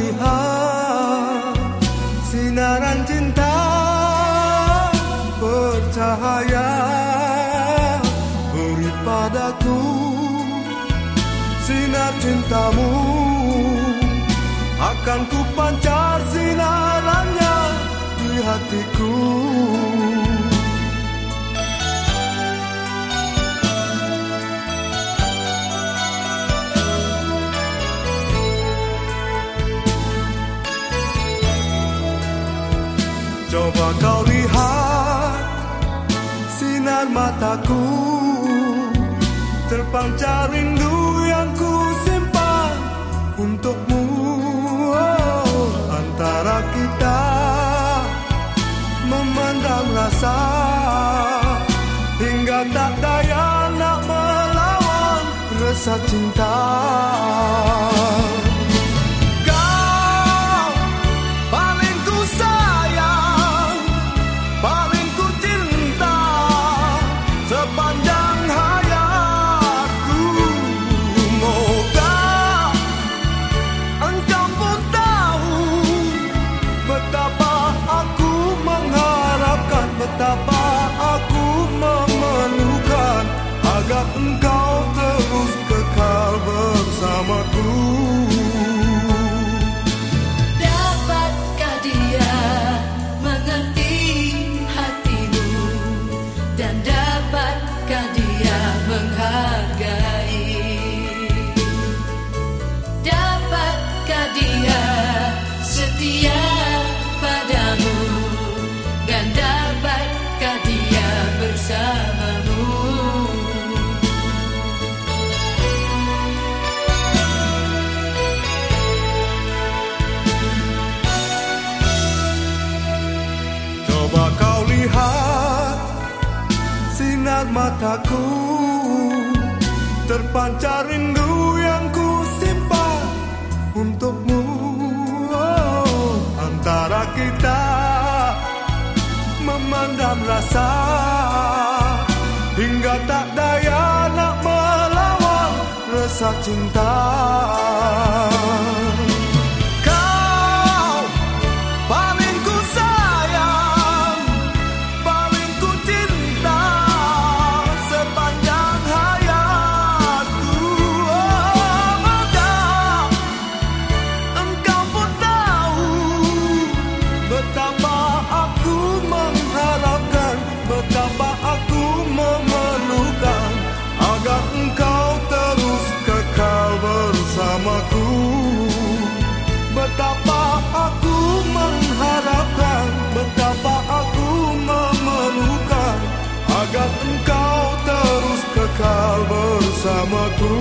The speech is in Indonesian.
melihat sinaran cinta bercahaya beri padaku sinar cintamu. Coba kau lihat sinar mataku. Terpancar rindu yang ku simpan untukmu. Oh, Antara kita memandang rasa Hingga tak daya nak melawan rasa cinta mataku. Terpancar rindu yang ku simpan untukmu. Oh, Antara kita memandang rasa Hingga tak daya nak melawan rasa cinta Betapa aku mengharapkan, betapa aku memerlukan agar engkau terus kekal bersamaku.